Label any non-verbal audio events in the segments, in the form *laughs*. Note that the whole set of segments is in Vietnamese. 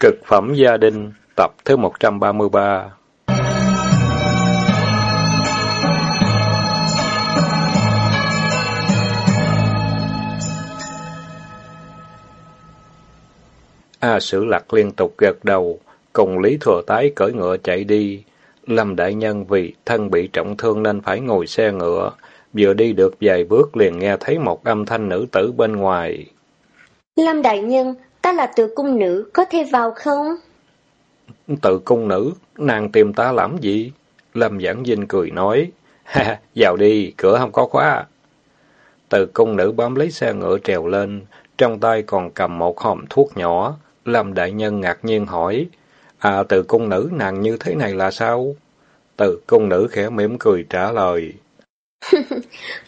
Cực phẩm gia đình, tập thứ 133 A Sử Lạc liên tục gật đầu, cùng Lý Thừa Tái cởi ngựa chạy đi. Lâm Đại Nhân vì thân bị trọng thương nên phải ngồi xe ngựa, vừa đi được vài bước liền nghe thấy một âm thanh nữ tử bên ngoài. Lâm Đại Nhân, ta là tự cung nữ, có thể vào không? Tự cung nữ, nàng tìm ta làm gì? Lâm Giảng Vinh cười nói, ha, vào đi, cửa không có khóa. Tự cung nữ bám lấy xe ngựa trèo lên, trong tay còn cầm một hòm thuốc nhỏ. Lâm Đại Nhân ngạc nhiên hỏi, à, tự cung nữ nàng như thế này là sao? Tự cung nữ khẽ mỉm cười trả lời. *laughs*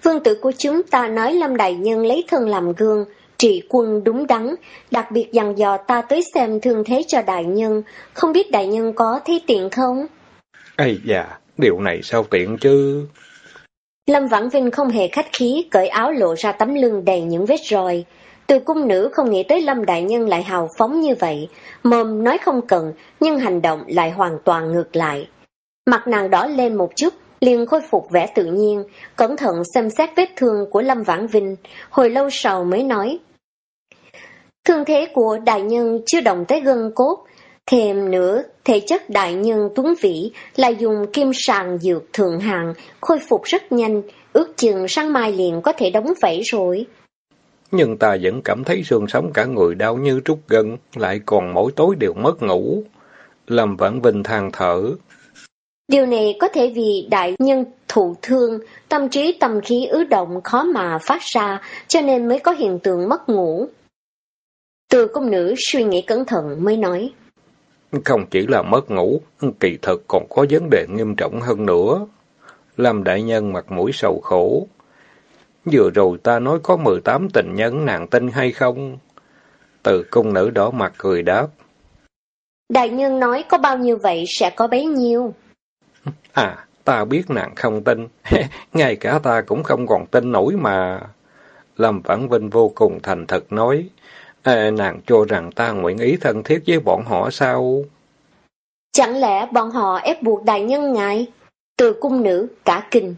Vương tử của chúng ta nói Lâm Đại Nhân lấy thân làm gương, trị quân đúng đắn, đặc biệt dặn dò ta tới xem thương thế cho đại nhân, không biết đại nhân có thấy tiện không? Ây da, điều này sao tiện chứ? Lâm Vãn Vinh không hề khách khí, cởi áo lộ ra tấm lưng đầy những vết roi. Từ cung nữ không nghĩ tới Lâm Đại Nhân lại hào phóng như vậy, mồm nói không cần, nhưng hành động lại hoàn toàn ngược lại. Mặt nàng đỏ lên một chút, liền khôi phục vẻ tự nhiên, cẩn thận xem xét vết thương của Lâm Vãn Vinh, hồi lâu sau mới nói. Thương thế của đại nhân chưa động tới gân cốt, thêm nữa, thể chất đại nhân tuấn vĩ là dùng kim sàng dược thượng hạng, khôi phục rất nhanh, ước chừng sáng mai liền có thể đóng vảy rồi. Nhưng ta vẫn cảm thấy xương sống cả người đau như trút gân, lại còn mỗi tối đều mất ngủ. Lâm Vãn Vinh than thở. Điều này có thể vì đại nhân thụ thương, tâm trí tâm khí ứ động khó mà phát ra, cho nên mới có hiện tượng mất ngủ. Từ công nữ suy nghĩ cẩn thận mới nói. Không chỉ là mất ngủ, kỳ thực còn có vấn đề nghiêm trọng hơn nữa. Lâm đại nhân mặt mũi sầu khổ. Vừa rồi ta nói có 18 tình nhân nàng tin hay không? Từ cung nữ đỏ mặt cười đáp. Đại nhân nói có bao nhiêu vậy sẽ có bấy nhiêu. À, ta biết nàng không tin. *laughs* Ngay cả ta cũng không còn tin nổi mà. Lâm Vãn Vinh vô cùng thành thật nói. À, nàng cho rằng ta nguyện ý thân thiết với bọn họ sao? Chẳng lẽ bọn họ ép buộc đại nhân ngài? Từ cung nữ, cả kinh.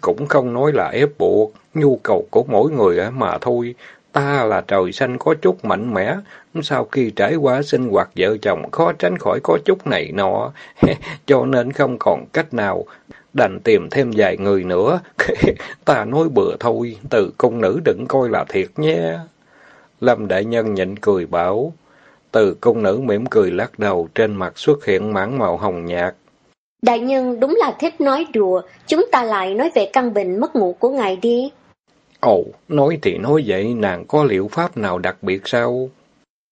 Cũng không nói là ép buộc, nhu cầu của mỗi người mà thôi. Ta là trời xanh có chút mạnh mẽ, sau khi trải qua sinh hoạt vợ chồng khó tránh khỏi có chút này nọ, *laughs* cho nên không còn cách nào, đành tìm thêm vài người nữa. *laughs* ta nói bừa thôi, từ cung nữ đừng coi là thiệt nhé. Lâm Đại Nhân nhịn cười bảo. Từ cung nữ mỉm cười lắc đầu, trên mặt xuất hiện mảng màu hồng nhạt. Đại nhân đúng là thích nói đùa, chúng ta lại nói về căn bệnh mất ngủ của ngài đi. Ồ, nói thì nói vậy, nàng có liệu pháp nào đặc biệt sao?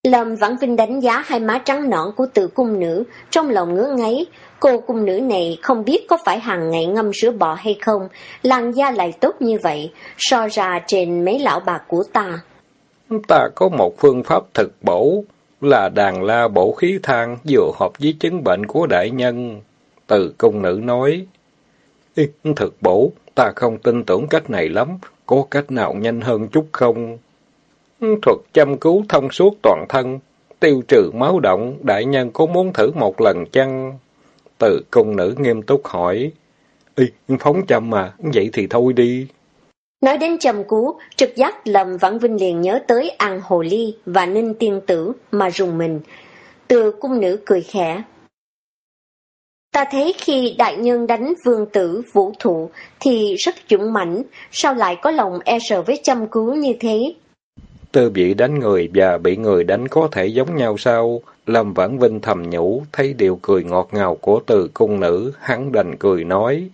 Lâm Vãn Vinh đánh giá hai má trắng nõn của từ cung nữ, trong lòng ngứa ngáy. Cô cung nữ này không biết có phải hàng ngày ngâm sữa bò hay không, làn da lại tốt như vậy, so ra trên mấy lão bà của ta. Ta có một phương pháp thực bổ, là đàn la bổ khí thang, vừa hợp với chứng bệnh của đại nhân. Từ cung nữ nói, thực bổ, ta không tin tưởng cách này lắm, có cách nào nhanh hơn chút không? Thuật chăm cứu thông suốt toàn thân, tiêu trừ máu động, đại nhân có muốn thử một lần chăng? Từ cung nữ nghiêm túc hỏi, Ê, phóng chăm mà, vậy thì thôi đi. Nói đến trầm cú, trực giác lầm Vãn Vinh liền nhớ tới An Hồ Ly và Ninh Tiên Tử mà rùng mình. Từ cung nữ cười khẽ. Ta thấy khi đại nhân đánh vương tử vũ thụ thì rất dũng mãnh, sao lại có lòng e sợ với chăm cứu như thế? Tư bị đánh người và bị người đánh có thể giống nhau sao? Lâm Vãn Vinh thầm nhủ, thấy điều cười ngọt ngào của từ cung nữ, hắn đành cười nói.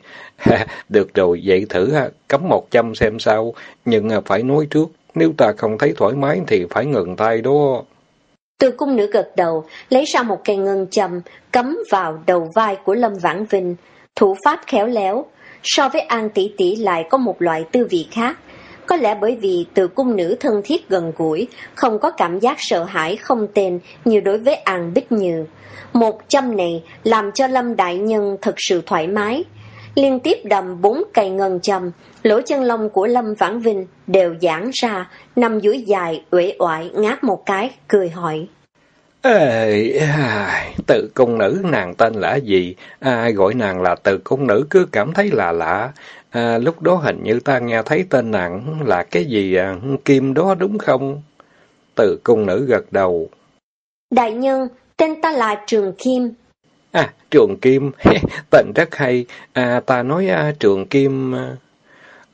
được rồi, vậy thử ha, cấm một trăm xem sao, nhưng phải nói trước, nếu ta không thấy thoải mái thì phải ngừng tay đó. Từ cung nữ gật đầu, lấy ra một cây ngân châm, cắm vào đầu vai của Lâm Vãn Vinh, thủ pháp khéo léo, so với An tỷ tỷ lại có một loại tư vị khác. Có lẽ bởi vì từ cung nữ thân thiết gần gũi, không có cảm giác sợ hãi không tên như đối với An Bích Như. Một châm này làm cho Lâm Đại Nhân thật sự thoải mái. Liên tiếp đầm bốn cây ngân châm, lỗ chân lông của Lâm Vãn Vinh đều giãn ra, nằm dưới dài, uể oải ngáp một cái, cười hỏi. Ê, tự cung nữ nàng tên là gì? Ai gọi nàng là tự cung nữ cứ cảm thấy là lạ. À, lúc đó hình như ta nghe thấy tên nàng là cái gì à? Kim đó đúng không? Tự cung nữ gật đầu. Đại nhân, tên ta là Trường Kim. À, Trường Kim, *laughs* tên rất hay. À, ta nói à, Trường Kim... À.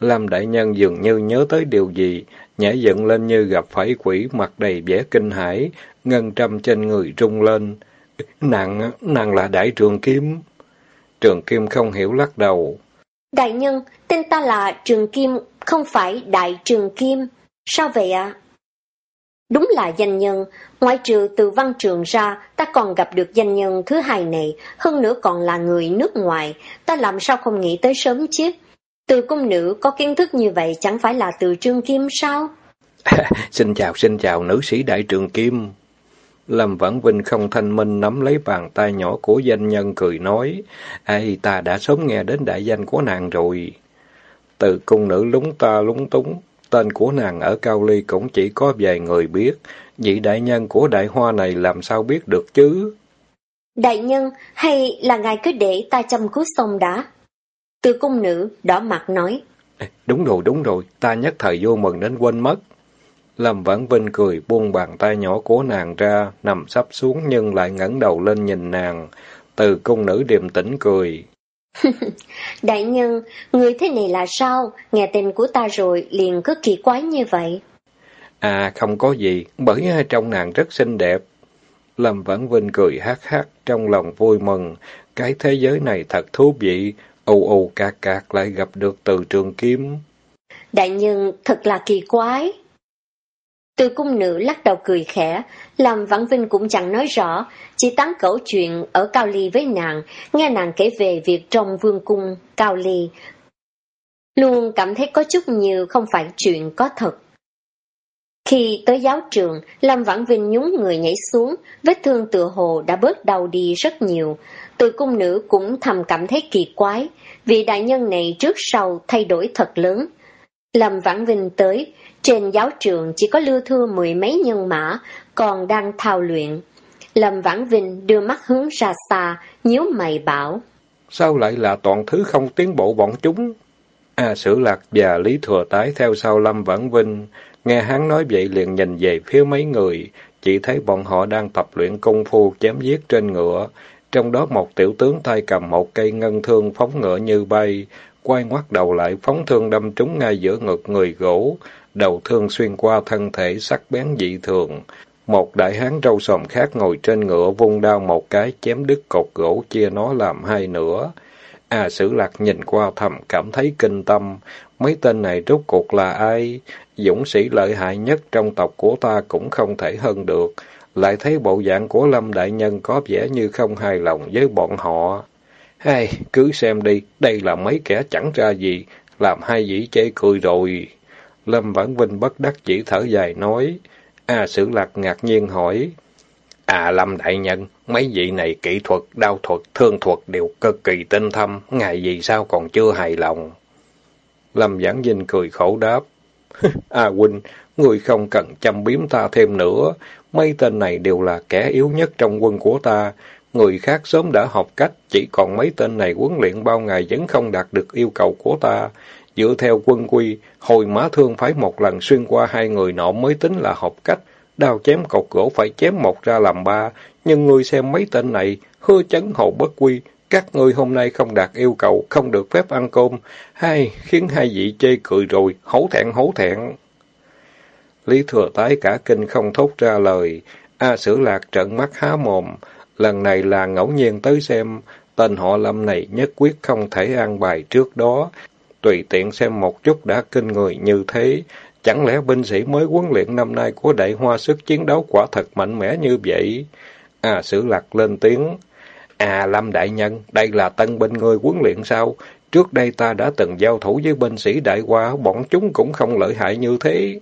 Lâm đại nhân dường như nhớ tới điều gì, nhảy dựng lên như gặp phải quỷ mặt đầy vẻ kinh hãi, ngân trăm trên người trung lên. Nàng, nàng là đại trường kim. Trường kim không hiểu lắc đầu. Đại nhân, tên ta là Trường Kim, không phải Đại Trường Kim. Sao vậy ạ? Đúng là danh nhân, ngoại trừ từ văn trường ra, ta còn gặp được danh nhân thứ hai này, hơn nữa còn là người nước ngoài, ta làm sao không nghĩ tới sớm chứ? Từ cung nữ có kiến thức như vậy chẳng phải là từ Trương Kim sao? *laughs* xin chào, xin chào nữ sĩ Đại Trường Kim. Lâm Vãn Vinh không thanh minh nắm lấy bàn tay nhỏ của danh nhân cười nói, Ê, ta đã sớm nghe đến đại danh của nàng rồi. Từ cung nữ lúng ta lúng túng, tên của nàng ở Cao Ly cũng chỉ có vài người biết, vị đại nhân của đại hoa này làm sao biết được chứ? Đại nhân, hay là ngài cứ để ta chăm cứu xong đã? Từ cung nữ đỏ mặt nói. Đúng rồi, đúng rồi, ta nhất thời vô mừng đến quên mất. Lâm Vãn Vinh cười buông bàn tay nhỏ của nàng ra, nằm sắp xuống nhưng lại ngẩng đầu lên nhìn nàng. Từ cung nữ điềm tĩnh cười. *laughs* Đại nhân, người thế này là sao? Nghe tên của ta rồi liền cứ kỳ quái như vậy. À không có gì, bởi trong nàng rất xinh đẹp. Lâm Vãn Vinh cười hát hát, trong lòng vui mừng. Cái thế giới này thật thú vị, ù ù cạc cạc lại gặp được từ trường kiếm. Đại nhân thật là kỳ quái. Từ cung nữ lắc đầu cười khẽ, làm Vãn Vinh cũng chẳng nói rõ, chỉ tán cẩu chuyện ở Cao Ly với nàng, nghe nàng kể về việc trong vương cung Cao Ly. Luôn cảm thấy có chút như không phải chuyện có thật. Khi tới giáo trường, Lâm Vãn Vinh nhún người nhảy xuống, vết thương tựa hồ đã bớt đau đi rất nhiều. Từ cung nữ cũng thầm cảm thấy kỳ quái, vì đại nhân này trước sau thay đổi thật lớn. Lâm Vãn Vinh tới, trên giáo trường chỉ có lưu thưa mười mấy nhân mã, còn đang thao luyện. Lâm Vãn Vinh đưa mắt hướng ra xa, nhíu mày bảo. Sao lại là toàn thứ không tiến bộ bọn chúng? à Sử Lạc và Lý Thừa Tái theo sau Lâm Vãn Vinh, nghe hắn nói vậy liền nhìn về phía mấy người, chỉ thấy bọn họ đang tập luyện công phu chém giết trên ngựa, trong đó một tiểu tướng tay cầm một cây ngân thương phóng ngựa như bay, quay ngoắt đầu lại phóng thương đâm trúng ngay giữa ngực người gỗ, đầu thương xuyên qua thân thể sắc bén dị thường. Một đại hán râu sòm khác ngồi trên ngựa vung đao một cái chém đứt cột gỗ chia nó làm hai nửa. À, Sử Lạc nhìn qua thầm cảm thấy kinh tâm, mấy tên này rốt cuộc là ai? Dũng sĩ lợi hại nhất trong tộc của ta cũng không thể hơn được, lại thấy bộ dạng của Lâm Đại Nhân có vẻ như không hài lòng với bọn họ. Hay, cứ xem đi, đây là mấy kẻ chẳng ra gì, làm hai dĩ chê cười rồi. Lâm Vãn Vinh bất đắc chỉ thở dài nói. A Sử Lạc ngạc nhiên hỏi. À Lâm Đại Nhân, mấy vị này kỹ thuật, đao thuật, thương thuật đều cực kỳ tinh thâm, ngài gì sao còn chưa hài lòng? Lâm Vãn Vinh cười khổ đáp. *laughs* A huynh, người không cần chăm biếm ta thêm nữa, mấy tên này đều là kẻ yếu nhất trong quân của ta. Người khác sớm đã học cách, chỉ còn mấy tên này huấn luyện bao ngày vẫn không đạt được yêu cầu của ta. Dựa theo quân quy, hồi mã thương phải một lần xuyên qua hai người nọ mới tính là học cách. Đao chém cột gỗ phải chém một ra làm ba. Nhưng ngươi xem mấy tên này, hư chấn hậu bất quy. Các ngươi hôm nay không đạt yêu cầu, không được phép ăn cơm. hay khiến hai vị chê cười rồi, hổ thẹn hổ thẹn. Lý thừa tái cả kinh không thốt ra lời. A sử lạc trận mắt há mồm. Lần này là ngẫu nhiên tới xem, tên họ lâm này nhất quyết không thể an bài trước đó, tùy tiện xem một chút đã kinh người như thế. Chẳng lẽ binh sĩ mới huấn luyện năm nay của đại hoa sức chiến đấu quả thật mạnh mẽ như vậy? À, sử lạc lên tiếng. À, Lâm Đại Nhân, đây là tân binh người huấn luyện sao? Trước đây ta đã từng giao thủ với binh sĩ đại hoa, bọn chúng cũng không lợi hại như thế.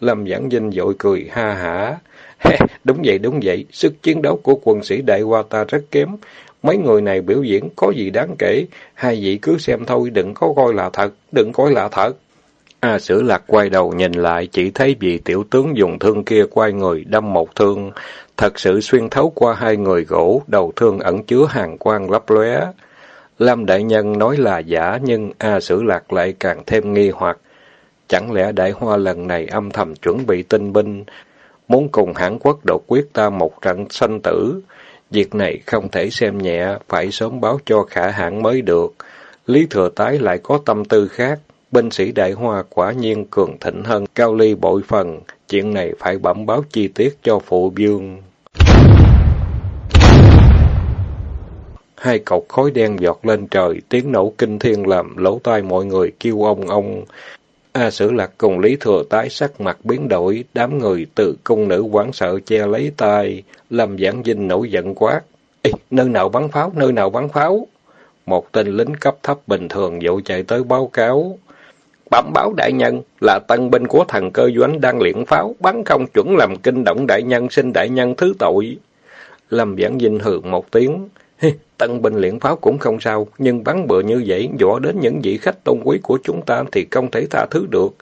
Lâm Giảng Vinh dội cười ha hả. *laughs* đúng vậy, đúng vậy, sức chiến đấu của quân sĩ đại hoa ta rất kém. Mấy người này biểu diễn có gì đáng kể, hai vị cứ xem thôi, đừng có coi là thật, đừng coi là thật. A Sử Lạc quay đầu nhìn lại, chỉ thấy vị tiểu tướng dùng thương kia quay người đâm một thương, thật sự xuyên thấu qua hai người gỗ, đầu thương ẩn chứa hàng quang lấp lóe. Lâm Đại Nhân nói là giả, nhưng A Sử Lạc lại càng thêm nghi hoặc. Chẳng lẽ Đại Hoa lần này âm thầm chuẩn bị tinh binh, muốn cùng hãn Quốc đột quyết ta một trận sanh tử? Việc này không thể xem nhẹ, phải sớm báo cho khả hãn mới được. Lý Thừa Tái lại có tâm tư khác, binh sĩ Đại Hoa quả nhiên cường thịnh hơn Cao Ly bội phần, chuyện này phải bẩm báo chi tiết cho phụ vương. Hai cột khói đen giọt lên trời, tiếng nổ kinh thiên làm lỗ tai mọi người kêu ông ông. A Sử Lạc cùng Lý Thừa tái sắc mặt biến đổi, đám người từ cung nữ quán sợ che lấy tay, làm giảng dinh nổi giận quát. Ê, nơi nào bắn pháo, nơi nào bắn pháo? Một tên lính cấp thấp bình thường dội chạy tới báo cáo. Bẩm báo đại nhân là tân binh của thần cơ doanh đang luyện pháo, bắn không chuẩn làm kinh động đại nhân, xin đại nhân thứ tội. Lâm Giảng Dinh hừ một tiếng. Tân binh luyện pháo cũng không sao, nhưng bắn bừa như vậy, dọa đến những vị khách tôn quý của chúng ta thì không thể tha thứ được.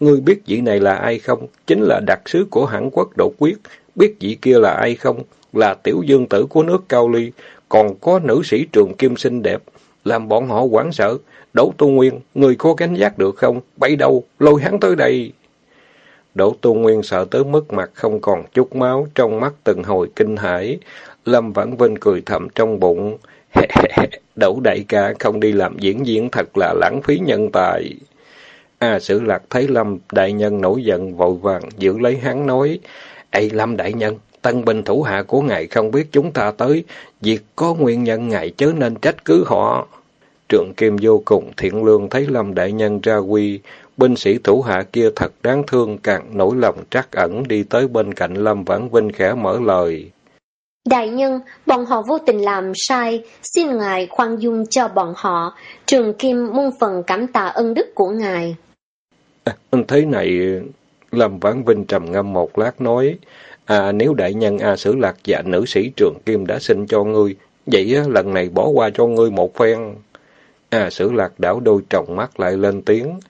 Ngươi biết vị này là ai không? Chính là đặc sứ của Hàn Quốc đột quyết. Biết vị kia là ai không? Là tiểu dương tử của nước Cao Ly. Còn có nữ sĩ trường kim xinh đẹp. Làm bọn họ quảng sợ. Đỗ Tu Nguyên, người có gánh giác được không? Bay đâu? Lôi hắn tới đây. Đỗ Tu Nguyên sợ tới mức mặt không còn chút máu, trong mắt từng hồi kinh hãi. Lâm Vãn Vinh cười thầm trong bụng. *laughs* Đỗ đại ca không đi làm diễn viên thật là lãng phí nhân tài. A Sử Lạc thấy Lâm đại nhân nổi giận vội vàng giữ lấy hắn nói: "Ê Lâm đại nhân, tân binh thủ hạ của ngài không biết chúng ta tới, việc có nguyên nhân ngài chớ nên trách cứ họ." Trượng Kim vô cùng thiện lương thấy Lâm đại nhân ra quy, binh sĩ thủ hạ kia thật đáng thương càng nổi lòng trắc ẩn đi tới bên cạnh Lâm Vãn Vinh khẽ mở lời. Đại nhân, bọn họ vô tình làm sai, xin ngài khoan dung cho bọn họ. Trường Kim muôn phần cảm tạ ân đức của ngài. À, thế này, Lâm Vãn Vinh trầm ngâm một lát nói, à nếu đại nhân A Sử Lạc dạ nữ sĩ Trường Kim đã xin cho ngươi, vậy lần này bỏ qua cho ngươi một phen. A Sử Lạc đảo đôi tròng mắt lại lên tiếng,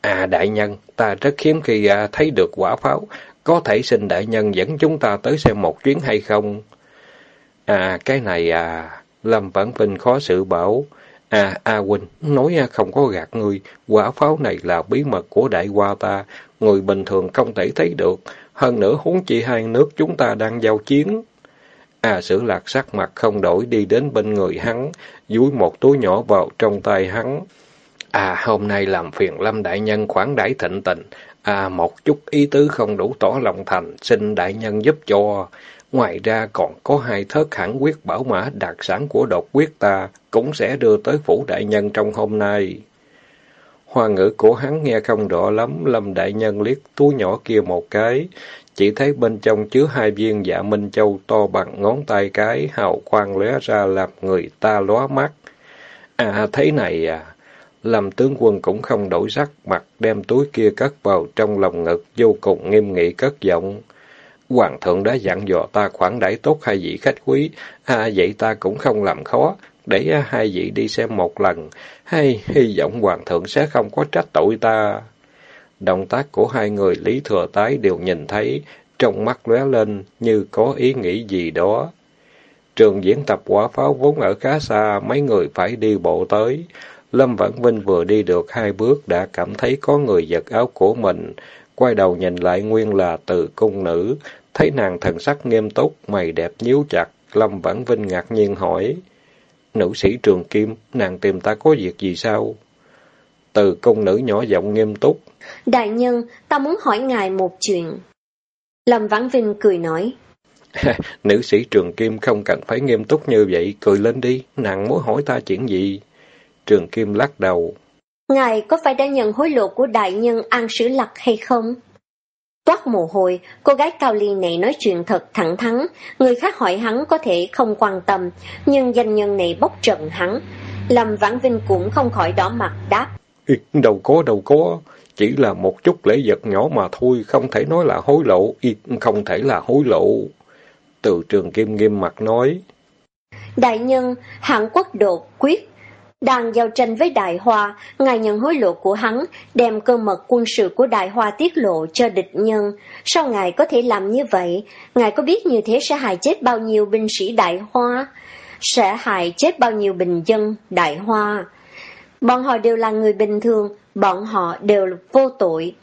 à đại nhân, ta rất hiếm khi à, thấy được quả pháo, có thể xin đại nhân dẫn chúng ta tới xem một chuyến hay không? À, cái này à, Lâm Vãn Vinh khó xử bảo. À, A Huynh, nói à, không có gạt ngươi, quả pháo này là bí mật của đại hoa ta, người bình thường không thể thấy được, hơn nữa huống chi hai nước chúng ta đang giao chiến. À, sử lạc sắc mặt không đổi đi đến bên người hắn, dúi một túi nhỏ vào trong tay hắn. À, hôm nay làm phiền Lâm Đại Nhân khoản đãi thịnh tình, à, một chút ý tứ không đủ tỏ lòng thành, xin Đại Nhân giúp cho. Ngoài ra còn có hai thớt hẳn quyết bảo mã đặc sản của độc quyết ta, cũng sẽ đưa tới phủ đại nhân trong hôm nay. Hoa ngữ của hắn nghe không rõ lắm, lâm đại nhân liếc túi nhỏ kia một cái, chỉ thấy bên trong chứa hai viên dạ minh châu to bằng ngón tay cái, hào quang lóe ra làm người ta lóa mắt. À, thế này à, Lâm tướng quân cũng không đổi sắc mặt, đem túi kia cất vào trong lòng ngực, vô cùng nghiêm nghị cất giọng. Hoàng thượng đã dặn dò ta khoản đãi tốt hai vị khách quý, à, vậy ta cũng không làm khó, để hai vị đi xem một lần, hay hy vọng hoàng thượng sẽ không có trách tội ta. Động tác của hai người Lý Thừa Tái đều nhìn thấy, trong mắt lóe lên như có ý nghĩ gì đó. Trường diễn tập quả pháo vốn ở khá xa, mấy người phải đi bộ tới. Lâm Vãn Vinh vừa đi được hai bước đã cảm thấy có người giật áo của mình, quay đầu nhìn lại nguyên là từ cung nữ, thấy nàng thần sắc nghiêm túc, mày đẹp nhíu chặt, Lâm Vãn Vinh ngạc nhiên hỏi, nữ sĩ Trường Kim, nàng tìm ta có việc gì sao? Từ cung nữ nhỏ giọng nghiêm túc. Đại nhân, ta muốn hỏi ngài một chuyện. Lâm Vãn Vinh cười nói. *laughs* nữ sĩ Trường Kim không cần phải nghiêm túc như vậy, cười lên đi, nàng muốn hỏi ta chuyện gì? Trường Kim lắc đầu. Ngài có phải đã nhận hối lộ của đại nhân An Sử Lạc hay không? Toát mồ hôi, cô gái cao ly này nói chuyện thật thẳng thắn, người khác hỏi hắn có thể không quan tâm, nhưng danh nhân này bốc trận hắn. Lâm Vãn Vinh cũng không khỏi đỏ mặt đáp. Đâu có, đâu có, chỉ là một chút lễ vật nhỏ mà thôi, không thể nói là hối lộ, không thể là hối lộ. Từ trường kim nghiêm mặt nói. Đại nhân, hạng quốc đột quyết, đang giao tranh với Đại Hoa, ngài nhận hối lộ của hắn, đem cơ mật quân sự của Đại Hoa tiết lộ cho địch nhân. Sao ngài có thể làm như vậy? Ngài có biết như thế sẽ hại chết bao nhiêu binh sĩ Đại Hoa? Sẽ hại chết bao nhiêu bình dân Đại Hoa? Bọn họ đều là người bình thường, bọn họ đều vô tội.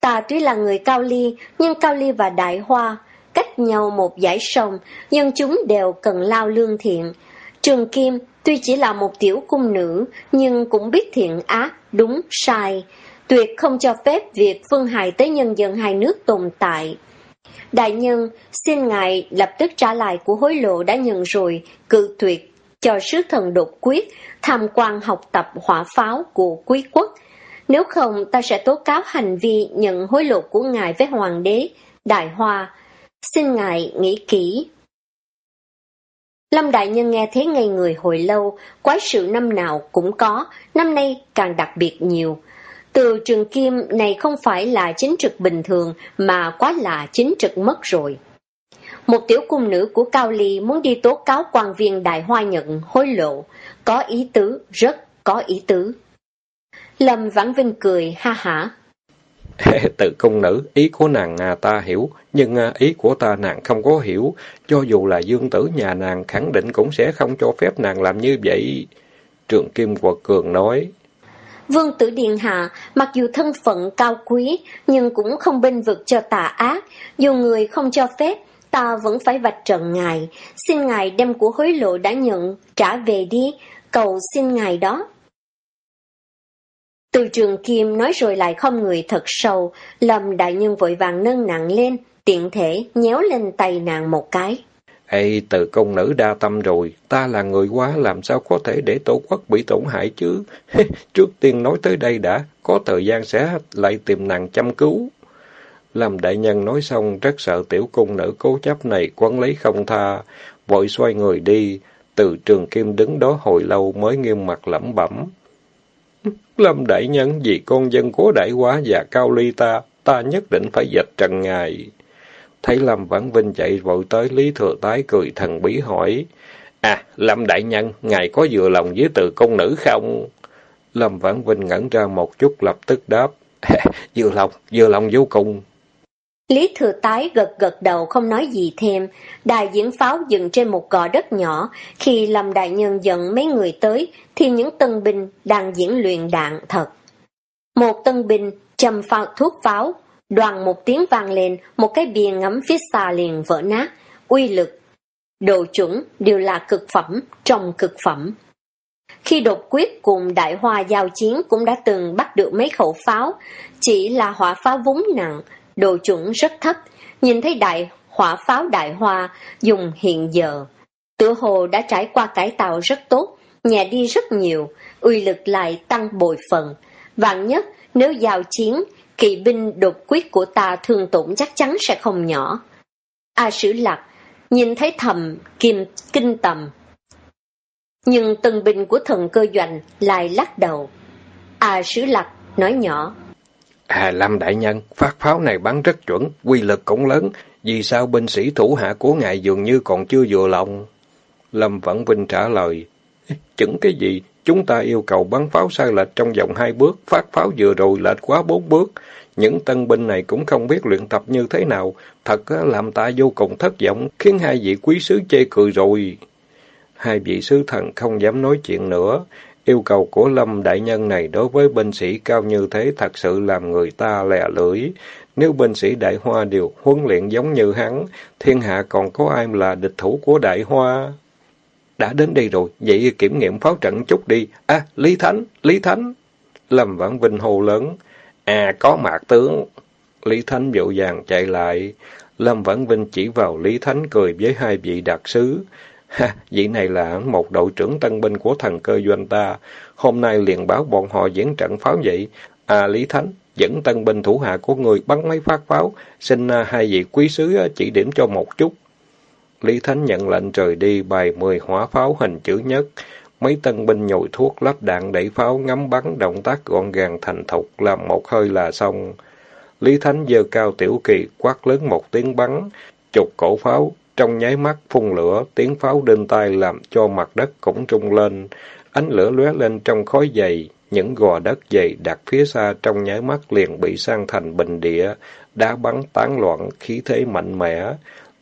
Ta tuy là người Cao Ly, nhưng Cao Ly và Đại Hoa cách nhau một dải sông, nhưng chúng đều cần lao lương thiện. Trường Kim tuy chỉ là một tiểu cung nữ, nhưng cũng biết thiện ác, đúng, sai. Tuyệt không cho phép việc phương hại tới nhân dân hai nước tồn tại. Đại nhân, xin ngài lập tức trả lại của hối lộ đã nhận rồi, cự tuyệt, cho sứ thần đột quyết, tham quan học tập hỏa pháo của quý quốc. Nếu không, ta sẽ tố cáo hành vi nhận hối lộ của ngài với hoàng đế, đại hoa. Xin ngài nghĩ kỹ. Lâm Đại Nhân nghe thấy ngây người hồi lâu, quái sự năm nào cũng có, năm nay càng đặc biệt nhiều. Từ trường kim này không phải là chính trực bình thường, mà quá là chính trực mất rồi. Một tiểu cung nữ của Cao Ly muốn đi tố cáo quan viên đại hoa nhận hối lộ, có ý tứ, rất có ý tứ. Lâm Vãn Vinh cười, ha hả. *laughs* Tự công nữ, ý của nàng à, ta hiểu, nhưng à, ý của ta nàng không có hiểu. Cho dù là dương tử nhà nàng khẳng định cũng sẽ không cho phép nàng làm như vậy. Trường Kim Quật Cường nói. Vương tử Điện Hạ, mặc dù thân phận cao quý, nhưng cũng không bên vực cho tà ác. Dù người không cho phép, ta vẫn phải vạch trần ngài. Xin ngài đem của hối lộ đã nhận, trả về đi, cầu xin ngài đó. Từ trường kim nói rồi lại không người thật sâu, lầm đại nhân vội vàng nâng nặng lên, tiện thể nhéo lên tay nàng một cái. Ê, từ công nữ đa tâm rồi, ta là người quá làm sao có thể để tổ quốc bị tổn hại chứ? *laughs* Trước tiên nói tới đây đã, có thời gian sẽ lại tìm nàng chăm cứu. Làm đại nhân nói xong, rất sợ tiểu cung nữ cố chấp này quấn lấy không tha, vội xoay người đi. Từ trường kim đứng đó hồi lâu mới nghiêm mặt lẩm bẩm. Lâm đại nhân vì con dân của đại quá và cao ly ta, ta nhất định phải dạch trần ngài. Thấy Lâm Vãn Vinh chạy vội tới Lý Thừa Tái cười thần bí hỏi. À, Lâm đại nhân, ngài có vừa lòng với từ công nữ không? Lâm Vãn Vinh ngẩn ra một chút lập tức đáp. *laughs* vừa lòng, vừa lòng vô cùng. Lý Thừa Tái gật gật đầu không nói gì thêm, đài diễn pháo dừng trên một gò đất nhỏ, khi Lâm Đại Nhân dẫn mấy người tới, thì những tân binh đang diễn luyện đạn thật. Một tân binh châm pháo thuốc pháo, đoàn một tiếng vang lên, một cái bìa ngắm phía xa liền vỡ nát, uy lực, độ chuẩn đều là cực phẩm trong cực phẩm. Khi đột quyết cùng đại hoa giao chiến cũng đã từng bắt được mấy khẩu pháo, chỉ là hỏa pháo vốn nặng, độ chuẩn rất thấp, nhìn thấy đại hỏa pháo đại hoa dùng hiện giờ. Tựa hồ đã trải qua cải tạo rất tốt, nhà đi rất nhiều, uy lực lại tăng bội phần. Vạn nhất, nếu giao chiến, kỵ binh đột quyết của ta thương tổn chắc chắn sẽ không nhỏ. A Sử Lạc nhìn thấy thầm kim kinh tầm. Nhưng từng binh của thần cơ doanh lại lắc đầu. A Sử Lạc nói nhỏ. À Lâm Đại Nhân, phát pháo này bắn rất chuẩn, quy lực cũng lớn, vì sao binh sĩ thủ hạ của ngài dường như còn chưa vừa lòng? Lâm Vẫn Vinh trả lời, chứng cái gì? Chúng ta yêu cầu bắn pháo sai lệch trong vòng hai bước, phát pháo vừa rồi lệch quá bốn bước. Những tân binh này cũng không biết luyện tập như thế nào, thật làm ta vô cùng thất vọng, khiến hai vị quý sứ chê cười rồi. Hai vị sứ thần không dám nói chuyện nữa, Yêu cầu của Lâm Đại Nhân này đối với binh sĩ cao như thế thật sự làm người ta lẻ lưỡi. Nếu binh sĩ Đại Hoa đều huấn luyện giống như hắn, thiên hạ còn có ai là địch thủ của Đại Hoa? Đã đến đây rồi, vậy kiểm nghiệm pháo trận chút đi. À, Lý Thánh, Lý Thánh. Lâm Vãn Vinh hô lớn. À, có mạc tướng. Lý Thánh vội vàng chạy lại. Lâm Vãn Vinh chỉ vào Lý Thánh cười với hai vị đặc sứ. Ha, vị này là một đội trưởng tân binh của thần cơ doanh ta. Hôm nay liền báo bọn họ diễn trận pháo vậy. À, Lý Thánh, dẫn tân binh thủ hạ của người bắn mấy phát pháo. Xin à, hai vị quý sứ à, chỉ điểm cho một chút. Lý Thánh nhận lệnh trời đi bài mười hỏa pháo hình chữ nhất. Mấy tân binh nhồi thuốc lắp đạn đẩy pháo ngắm bắn động tác gọn gàng thành thục làm một hơi là xong. Lý Thánh giơ cao tiểu kỳ quát lớn một tiếng bắn, chục cổ pháo trong nháy mắt phun lửa, tiếng pháo đinh tai làm cho mặt đất cũng trung lên. ánh lửa lóe lên trong khói dày, những gò đất dày đặt phía xa trong nháy mắt liền bị sang thành bình địa, đá bắn tán loạn, khí thế mạnh mẽ.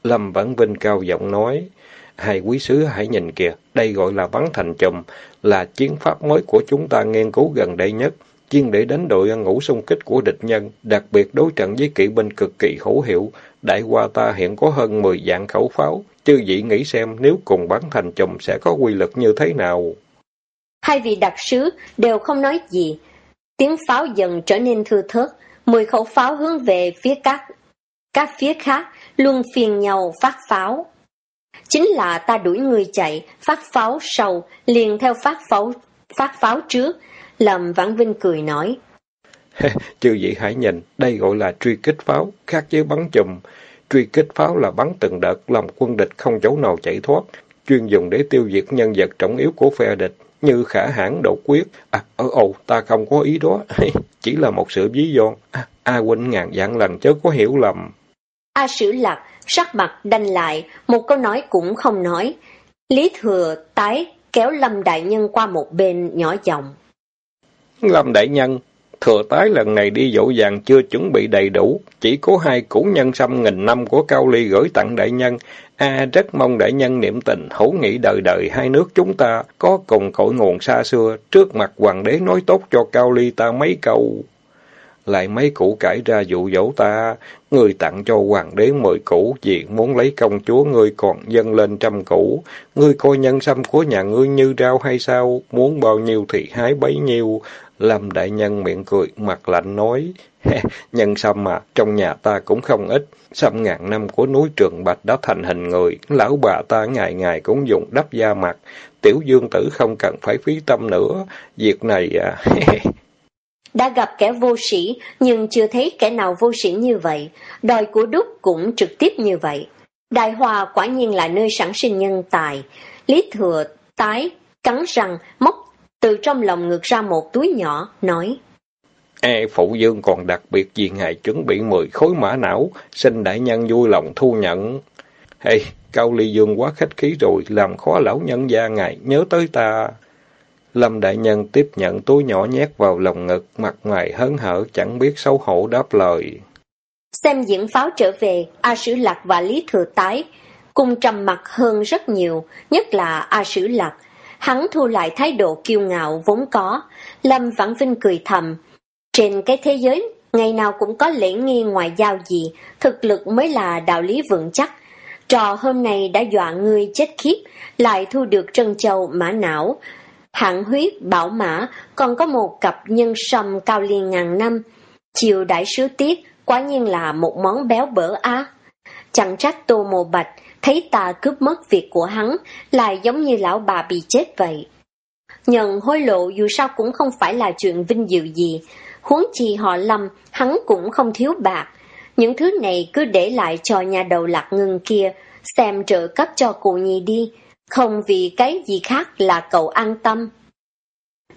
Lâm Vãn Vinh cao giọng nói, hai quý sứ hãy nhìn kìa, đây gọi là bắn thành chùm, là chiến pháp mới của chúng ta nghiên cứu gần đây nhất, chuyên để đánh đội ngũ xung kích của địch nhân, đặc biệt đối trận với kỵ binh cực kỳ hữu hiệu. Đại qua ta hiện có hơn 10 dạng khẩu pháo, chư vị nghĩ xem nếu cùng bắn thành chùm sẽ có quy lực như thế nào. Hai vị đặc sứ đều không nói gì. Tiếng pháo dần trở nên thưa thớt, mười khẩu pháo hướng về phía các các phía khác, luôn phiền nhau phát pháo. Chính là ta đuổi người chạy, phát pháo sau, liền theo phát pháo, phát pháo trước. Lâm Vãn Vinh cười nói. *laughs* Chư vị hãy nhìn, đây gọi là truy kích pháo, khác với bắn chùm. Truy kích pháo là bắn từng đợt, làm quân địch không chỗ nào chạy thoát, chuyên dùng để tiêu diệt nhân vật trọng yếu của phe địch, như khả hãn đột quyết. À, ồ, ồ, ta không có ý đó, *laughs* chỉ là một sự ví von. À, A huynh ngàn dạng lần chớ có hiểu lầm. A Sử Lạc sắc mặt đanh lại, một câu nói cũng không nói. Lý Thừa tái kéo Lâm Đại Nhân qua một bên nhỏ giọng. Lâm Đại Nhân, thừa tái lần này đi dỗ dàng chưa chuẩn bị đầy đủ, chỉ có hai củ nhân sâm nghìn năm của Cao Ly gửi tặng Đại Nhân. A rất mong Đại Nhân niệm tình, hữu nghị đời đời hai nước chúng ta có cùng cội nguồn xa xưa, trước mặt hoàng đế nói tốt cho Cao Ly ta mấy câu lại mấy củ cải ra dụ dỗ ta, người tặng cho hoàng đế mười củ, vì muốn lấy công chúa ngươi còn dâng lên trăm củ, ngươi coi nhân sâm của nhà ngươi như rau hay sao, muốn bao nhiêu thì hái bấy nhiêu. Lâm đại nhân miệng cười, mặt lạnh nói, nhân sâm mà, trong nhà ta cũng không ít, sâm ngàn năm của núi Trường Bạch đã thành hình người, lão bà ta ngày ngày cũng dùng đắp da mặt, tiểu dương tử không cần phải phí tâm nữa, việc này à... *laughs* Đã gặp kẻ vô sĩ, nhưng chưa thấy kẻ nào vô sĩ như vậy. Đòi của đúc cũng trực tiếp như vậy. Đại Hòa quả nhiên là nơi sản sinh nhân tài. Lý Thừa tái, cắn răng, móc từ trong lòng ngược ra một túi nhỏ, nói. E phụ dương còn đặc biệt vì ngài chuẩn bị 10 khối mã não, xin đại nhân vui lòng thu nhận. Hey, Cao Ly Dương quá khách khí rồi, làm khó lão nhân gia ngài, nhớ tới ta. Lâm Đại Nhân tiếp nhận túi nhỏ nhét vào lòng ngực, mặt ngoài hớn hở, chẳng biết xấu hổ đáp lời. Xem diễn pháo trở về, A Sử Lạc và Lý Thừa Tái cùng trầm mặt hơn rất nhiều, nhất là A Sử Lạc. Hắn thu lại thái độ kiêu ngạo vốn có. Lâm Vãn Vinh cười thầm. Trên cái thế giới, ngày nào cũng có lễ nghi ngoại giao gì, thực lực mới là đạo lý vững chắc. Trò hôm nay đã dọa ngươi chết khiếp, lại thu được trân châu mã não, hạng huyết, bảo mã, còn có một cặp nhân sâm cao liền ngàn năm. Chiều đại sứ tiết, quả nhiên là một món béo bở á. Chẳng trách tô mồ bạch, thấy ta cướp mất việc của hắn, lại giống như lão bà bị chết vậy. Nhận hối lộ dù sao cũng không phải là chuyện vinh dự gì, huống chi họ lâm, hắn cũng không thiếu bạc. Những thứ này cứ để lại cho nhà đầu lạc ngừng kia, xem trợ cấp cho cụ nhi đi, không vì cái gì khác là cậu an tâm.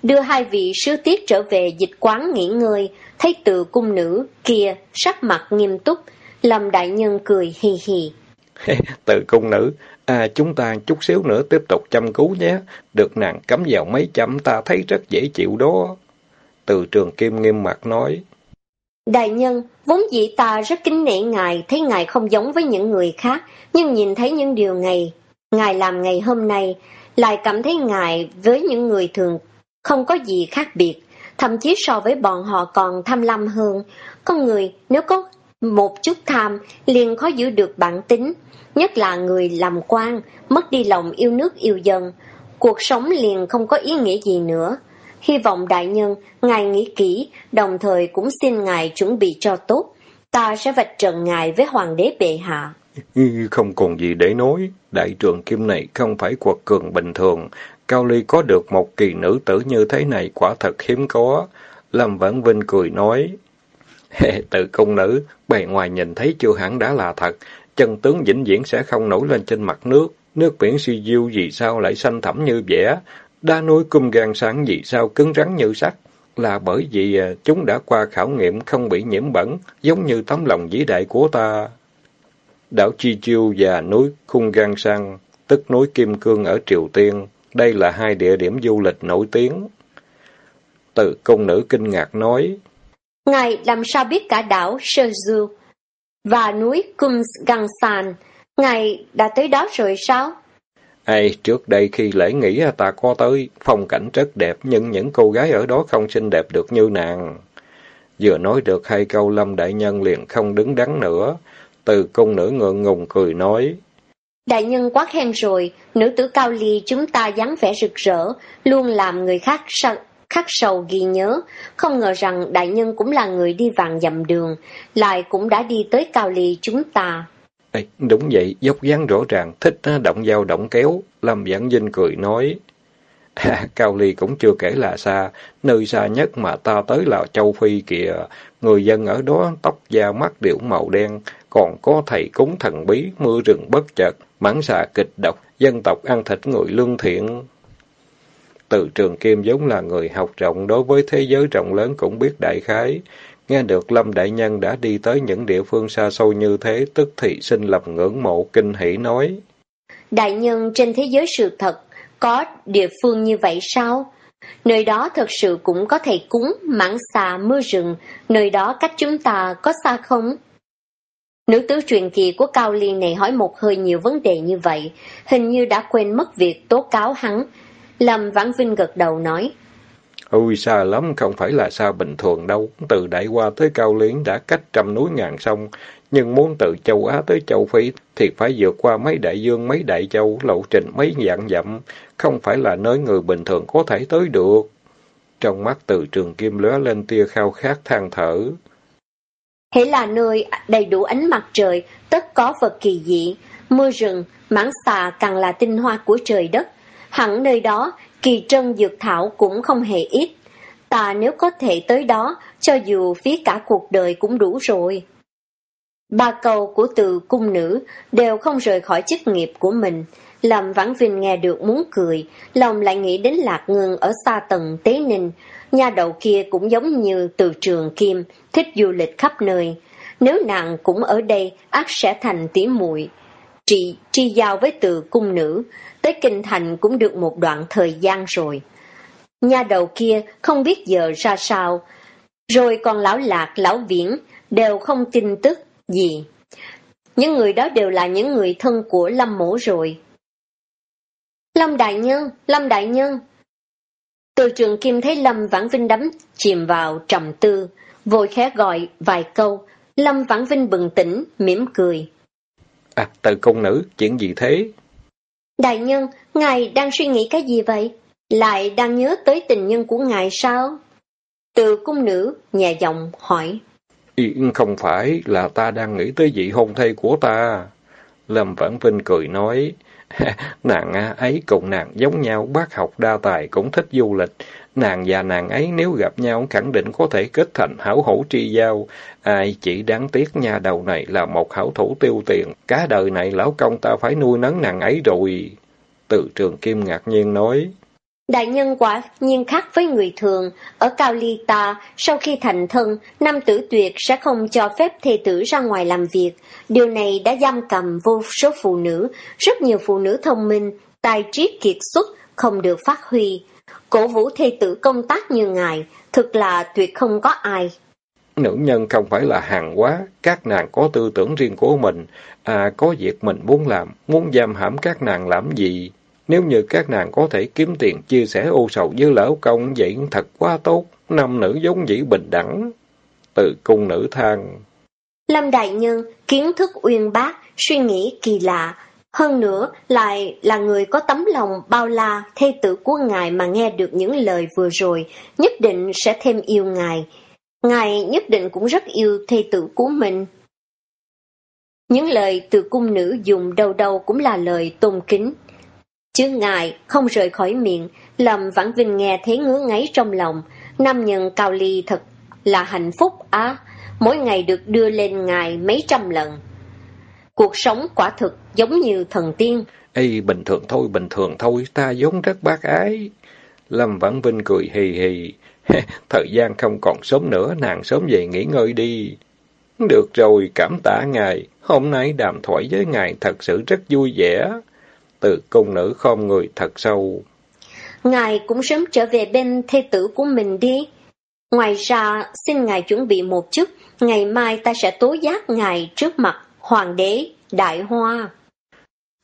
Đưa hai vị sứ tiết trở về dịch quán nghỉ ngơi, thấy từ cung nữ kia sắc mặt nghiêm túc, Lâm đại nhân cười hì hì. từ cung nữ, à, chúng ta chút xíu nữa tiếp tục chăm cứu nhé, được nàng cắm vào mấy chấm ta thấy rất dễ chịu đó. Từ trường kim nghiêm mặt nói. Đại nhân, vốn dĩ ta rất kính nể ngài, thấy ngài không giống với những người khác, nhưng nhìn thấy những điều này, Ngài làm ngày hôm nay, lại cảm thấy Ngài với những người thường không có gì khác biệt, thậm chí so với bọn họ còn tham lam hơn. Con người nếu có một chút tham liền khó giữ được bản tính, nhất là người làm quan, mất đi lòng yêu nước yêu dân, cuộc sống liền không có ý nghĩa gì nữa. Hy vọng đại nhân, ngài nghĩ kỹ, đồng thời cũng xin ngài chuẩn bị cho tốt. Ta sẽ vạch trần ngài với hoàng đế bệ hạ. Không còn gì để nói, đại trường kim này không phải quật cường bình thường. Cao Ly có được một kỳ nữ tử như thế này quả thật hiếm có. Lâm Vãn Vinh cười nói, *laughs* Tự công nữ, bề ngoài nhìn thấy chưa hẳn đã là thật, chân tướng vĩnh viễn sẽ không nổi lên trên mặt nước. Nước biển suy diêu vì sao lại xanh thẳm như vẻ, đá núi cung gan sáng vì sao cứng rắn như sắt. Là bởi vì à, chúng đã qua khảo nghiệm không bị nhiễm bẩn, giống như tấm lòng vĩ đại của ta. Đảo Chi Chiêu và núi Khung Gan Sang, tức núi Kim Cương ở Triều Tiên, Đây là hai địa điểm du lịch nổi tiếng. Từ công nữ kinh ngạc nói. Ngài làm sao biết cả đảo Jeju và núi Kumsgangsan? Ngài đã tới đó rồi sao? Ai, trước đây khi lễ nghỉ ta có tới, phong cảnh rất đẹp, nhưng những cô gái ở đó không xinh đẹp được như nàng. Vừa nói được hai câu Lâm Đại Nhân liền không đứng đắn nữa. Từ công nữ ngượng ngùng cười nói. Đại nhân quá khen rồi, nữ tử cao ly chúng ta dáng vẻ rực rỡ, luôn làm người khác khắc sầu ghi nhớ. Không ngờ rằng đại nhân cũng là người đi vàng dặm đường, lại cũng đã đi tới cao ly chúng ta. Ê, đúng vậy, dốc dáng rõ ràng, thích động dao động kéo. Lâm Giảng Vinh cười nói. À, *laughs* Cao Ly cũng chưa kể là xa, nơi xa nhất mà ta tới là châu Phi kìa. Người dân ở đó tóc da mắt đều màu đen, còn có thầy cúng thần bí, mưa rừng bất chợt, mãn xà kịch độc, dân tộc ăn thịt người lương thiện. Từ trường Kim giống là người học rộng đối với thế giới rộng lớn cũng biết đại khái. Nghe được Lâm Đại Nhân đã đi tới những địa phương xa xôi như thế, tức thị sinh lập ngưỡng mộ kinh hỷ nói. Đại Nhân trên thế giới sự thật, có địa phương như vậy sao? Nơi đó thật sự cũng có thầy cúng, mãng xà, mưa rừng, nơi đó cách chúng ta có xa không? Nữ tứ truyền kỳ của Cao Liên này hỏi một hơi nhiều vấn đề như vậy, hình như đã quên mất việc tố cáo hắn. Lâm Vãn Vinh gật đầu nói. Ôi xa lắm, không phải là xa bình thường đâu. Từ Đại Hoa tới Cao Liên đã cách trăm núi ngàn sông, nhưng muốn từ châu Á tới châu Phi thì phải vượt qua mấy đại dương, mấy đại châu, lộ trình mấy dạng dặm, không phải là nơi người bình thường có thể tới được. Trong mắt từ trường kim lóe lên tia khao khát than thở. Hãy là nơi đầy đủ ánh mặt trời, tất có vật kỳ dị, mưa rừng, mãng xà càng là tinh hoa của trời đất. Hẳn nơi đó, kỳ trân dược thảo cũng không hề ít. Ta nếu có thể tới đó, cho dù phí cả cuộc đời cũng đủ rồi. Ba câu của từ cung nữ đều không rời khỏi chức nghiệp của mình. Làm vãn vinh nghe được muốn cười, lòng lại nghĩ đến lạc ngưng ở xa tầng Tế Ninh. Nhà đầu kia cũng giống như từ trường kim, thích du lịch khắp nơi. Nếu nàng cũng ở đây, ác sẽ thành tỉ muội Trị, tri giao với từ cung nữ, tới kinh thành cũng được một đoạn thời gian rồi. Nhà đầu kia không biết giờ ra sao, rồi còn lão lạc, lão viễn đều không tin tức gì. Những người đó đều là những người thân của Lâm Mổ rồi. Lâm Đại Nhân, Lâm Đại Nhân. Từ trường Kim thấy Lâm Vãn Vinh đắm chìm vào trầm tư, vội khẽ gọi vài câu. Lâm Vãn Vinh bừng tỉnh, mỉm cười. À, từ công nữ, chuyện gì thế? Đại nhân, ngài đang suy nghĩ cái gì vậy? Lại đang nhớ tới tình nhân của ngài sao? Từ cung nữ, nhà giọng hỏi. Ý, không phải là ta đang nghĩ tới vị hôn thê của ta. Lâm Vãn Vinh cười nói, *laughs* nàng ấy cùng nàng giống nhau, bác học đa tài cũng thích du lịch. Nàng và nàng ấy nếu gặp nhau khẳng định có thể kết thành hảo hữu tri giao. Ai chỉ đáng tiếc nha đầu này là một hảo thủ tiêu tiền. Cả đời này lão công ta phải nuôi nấng nàng ấy rồi. Từ trường Kim ngạc nhiên nói. Đại nhân quả nhiên khác với người thường, ở Cao Ly ta, sau khi thành thân, nam tử tuyệt sẽ không cho phép thê tử ra ngoài làm việc. Điều này đã giam cầm vô số phụ nữ, rất nhiều phụ nữ thông minh, tài trí kiệt xuất, không được phát huy. Cổ vũ thê tử công tác như ngài, thực là tuyệt không có ai. Nữ nhân không phải là hàng quá, các nàng có tư tưởng riêng của mình, à có việc mình muốn làm, muốn giam hãm các nàng làm gì. Nếu như các nàng có thể kiếm tiền chia sẻ ô sầu với lão công, vậy thật quá tốt. Nam nữ giống dĩ bình đẳng. Từ cung nữ thang. Lâm Đại Nhân, kiến thức uyên bác, suy nghĩ kỳ lạ. Hơn nữa, lại là người có tấm lòng bao la, thê tử của ngài mà nghe được những lời vừa rồi, nhất định sẽ thêm yêu ngài. Ngài nhất định cũng rất yêu thê tử của mình. Những lời từ cung nữ dùng đầu đầu cũng là lời tôn kính. Chứ ngài không rời khỏi miệng, Lâm Vãn Vinh nghe thấy ngứa ngáy trong lòng. Nam nhân cao ly thật là hạnh phúc á, mỗi ngày được đưa lên ngài mấy trăm lần. Cuộc sống quả thực giống như thần tiên. Ê, bình thường thôi, bình thường thôi, ta giống rất bác ái. Lâm Vãn Vinh cười hì hì. *laughs* Thời gian không còn sớm nữa, nàng sớm về nghỉ ngơi đi. Được rồi, cảm tạ ngài. Hôm nay đàm thoại với ngài thật sự rất vui vẻ. Từ cung nữ khom người thật sâu. ngài cũng sớm trở về bên thê tử của mình đi. Ngoài ra, xin ngài chuẩn bị một chút, ngày mai ta sẽ tố giác ngài trước mặt hoàng đế, đại hoa.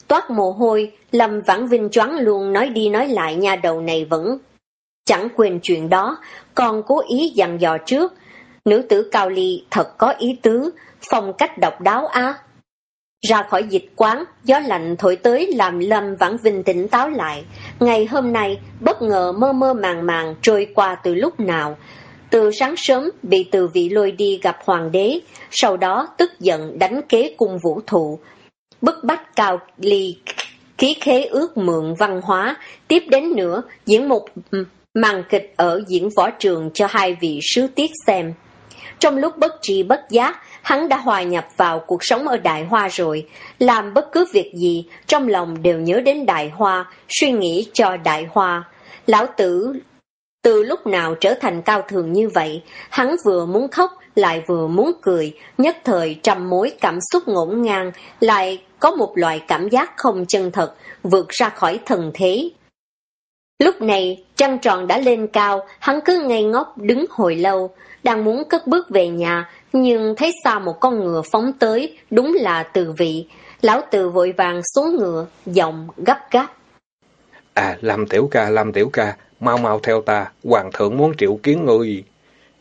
Toát mồ hôi, Lâm Vãn Vinh choáng luôn nói đi nói lại nhà đầu này vẫn chẳng quên chuyện đó, còn cố ý dặn dò trước. Nữ tử Cao Ly thật có ý tứ, phong cách độc đáo á. Ra khỏi dịch quán, gió lạnh thổi tới làm Lâm Vãn Vinh tỉnh táo lại. Ngày hôm nay, bất ngờ mơ mơ màng màng trôi qua từ lúc nào. Từ sáng sớm bị từ vị lôi đi gặp hoàng đế, sau đó tức giận đánh kế cung vũ thụ. Bức bách Cao Ly khí khế ước mượn văn hóa, tiếp đến nữa diễn một màn kịch ở diễn võ trường cho hai vị sứ tiết xem. Trong lúc bất tri bất giác, hắn đã hòa nhập vào cuộc sống ở Đại Hoa rồi, làm bất cứ việc gì, trong lòng đều nhớ đến Đại Hoa, suy nghĩ cho Đại Hoa. Lão tử từ lúc nào trở thành cao thường như vậy, hắn vừa muốn khóc, lại vừa muốn cười, nhất thời trăm mối cảm xúc ngổn ngang, lại có một loại cảm giác không chân thật, vượt ra khỏi thần thế. Lúc này, trăng tròn đã lên cao, hắn cứ ngây ngốc đứng hồi lâu, đang muốn cất bước về nhà, nhưng thấy xa một con ngựa phóng tới, đúng là từ vị. Lão từ vội vàng xuống ngựa, giọng gấp gáp. À, Lâm Tiểu Ca, Lâm Tiểu Ca, mau mau theo ta, hoàng thượng muốn triệu kiến ngươi.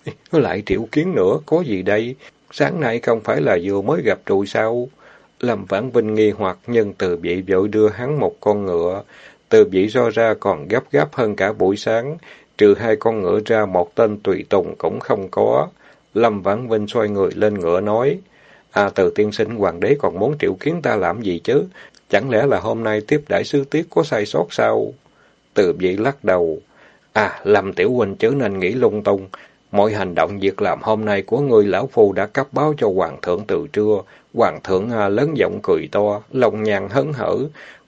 *laughs* Lại triệu kiến nữa, có gì đây? Sáng nay không phải là vừa mới gặp rồi sao? Lâm Vãn Vinh nghi hoặc nhân từ vị vội đưa hắn một con ngựa. Từ vị do ra còn gấp gáp hơn cả buổi sáng, trừ hai con ngựa ra một tên tùy tùng cũng không có. Lâm Vãn Vinh xoay người lên ngựa nói, À từ tiên sinh hoàng đế còn muốn triệu kiến ta làm gì chứ? Chẳng lẽ là hôm nay tiếp đại sứ tiết có sai sót sao? Từ vị lắc đầu, À Lâm Tiểu Huynh chứ nên nghĩ lung tung. Mọi hành động việc làm hôm nay của ngươi lão phu đã cấp báo cho hoàng thượng từ trưa. Hoàng thượng à, lớn giọng cười to, lòng nhàn hấn hở,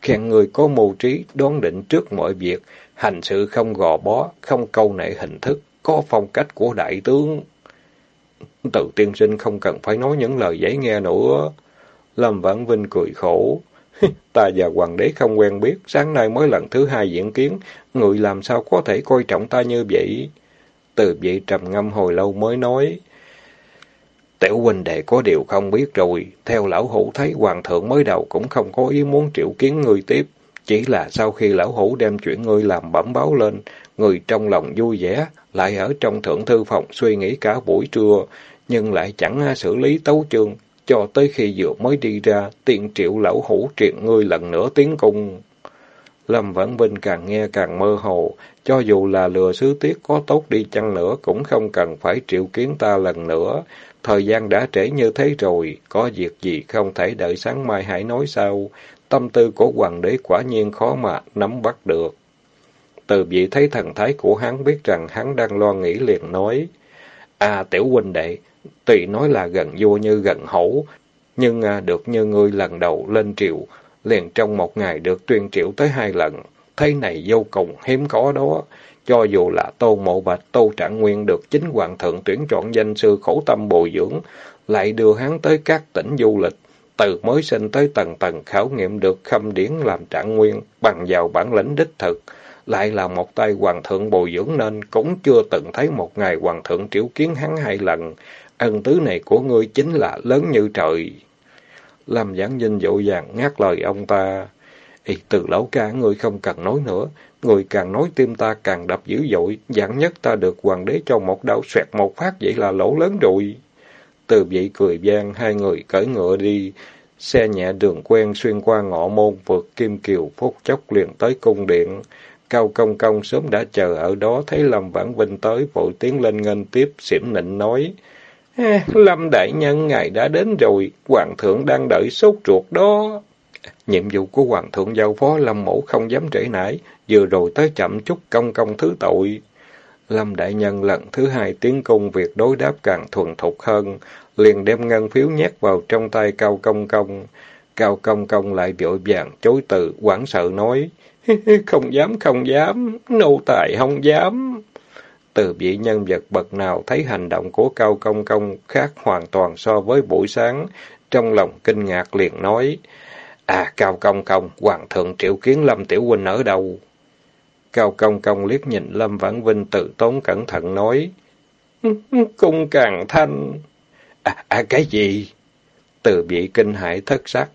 khen người có mưu trí, đoán định trước mọi việc, hành sự không gò bó, không câu nệ hình thức, có phong cách của đại tướng. Từ tiên sinh không cần phải nói những lời dễ nghe nữa. Lâm Vãn Vinh cười khổ. *laughs* Ta và hoàng đế không quen biết, sáng nay mới lần thứ hai diễn kiến, người làm sao có thể coi trọng ta như vậy? Từ vị trầm ngâm hồi lâu mới nói. Tiểu huynh đệ có điều không biết rồi, theo lão hủ thấy hoàng thượng mới đầu cũng không có ý muốn triệu kiến người tiếp. Chỉ là sau khi lão hủ đem chuyện ngươi làm bẩm báo lên, người trong lòng vui vẻ, lại ở trong thượng thư phòng suy nghĩ cả buổi trưa, nhưng lại chẳng xử lý tấu chương, cho tới khi vừa mới đi ra, tiện triệu lão hủ triện ngươi lần nữa tiến cung. Lâm Vãn Vinh càng nghe càng mơ hồ, cho dù là lừa sứ tiết có tốt đi chăng nữa cũng không cần phải triệu kiến ta lần nữa. Thời gian đã trễ như thế rồi, có việc gì không thể đợi sáng mai hãy nói sau. Tâm tư của hoàng đế quả nhiên khó mà nắm bắt được. Từ vị thấy thần thái của hắn biết rằng hắn đang lo nghĩ liền nói. À tiểu huynh đệ, tùy nói là gần vua như gần hổ, nhưng à, được như ngươi lần đầu lên triều, liền trong một ngày được tuyên triệu tới hai lần. Thế này vô cùng hiếm có đó. Cho dù là Tô Mộ Bạch, Tô Trạng Nguyên được chính hoàng thượng tuyển chọn danh sư khổ tâm bồi dưỡng, lại đưa hắn tới các tỉnh du lịch, từ mới sinh tới tầng tầng khảo nghiệm được khâm điển làm trạng nguyên, bằng vào bản lĩnh đích thực, lại là một tay hoàng thượng bồi dưỡng nên cũng chưa từng thấy một ngày hoàng thượng triệu kiến hắn hai lần. Ân tứ này của ngươi chính là lớn như trời. Lâm Giảng Vinh dội dàng ngắt lời ông ta. Ý, từ lão ca ngươi không cần nói nữa, người càng nói tim ta càng đập dữ dội, dạng nhất ta được hoàng đế cho một đau xoẹt một phát vậy là lỗ lớn rồi. Từ vậy cười gian, hai người cởi ngựa đi, xe nhẹ đường quen xuyên qua ngõ môn vượt kim kiều phút chốc liền tới cung điện. Cao công công sớm đã chờ ở đó, thấy Lâm Vãn Vinh tới, vội tiến lên nghênh tiếp, xỉm nịnh nói. Lâm Đại Nhân, ngài đã đến rồi, Hoàng thượng đang đợi sốt ruột đó. Nhiệm vụ của Hoàng thượng giao phó Lâm Mẫu không dám trễ nải, vừa rồi tới chậm chút công công thứ tội. Lâm Đại Nhân lần thứ hai tiến cung việc đối đáp càng thuần thục hơn, liền đem ngân phiếu nhét vào trong tay Cao Công Công. Cao Công Công lại vội vàng chối từ, quảng sợ nói, không dám, không dám, nô tài không dám. Từ vị nhân vật bậc nào thấy hành động của Cao Công Công khác hoàn toàn so với buổi sáng, trong lòng kinh ngạc liền nói, À, Cao Công Công, Hoàng thượng triệu kiến Lâm Tiểu Huynh ở đâu? Cao Công Công liếc nhìn Lâm Vãn Vinh tự tốn cẩn thận nói. *laughs* Cung càng thanh. À, à cái gì? Từ bị kinh hãi thất sắc.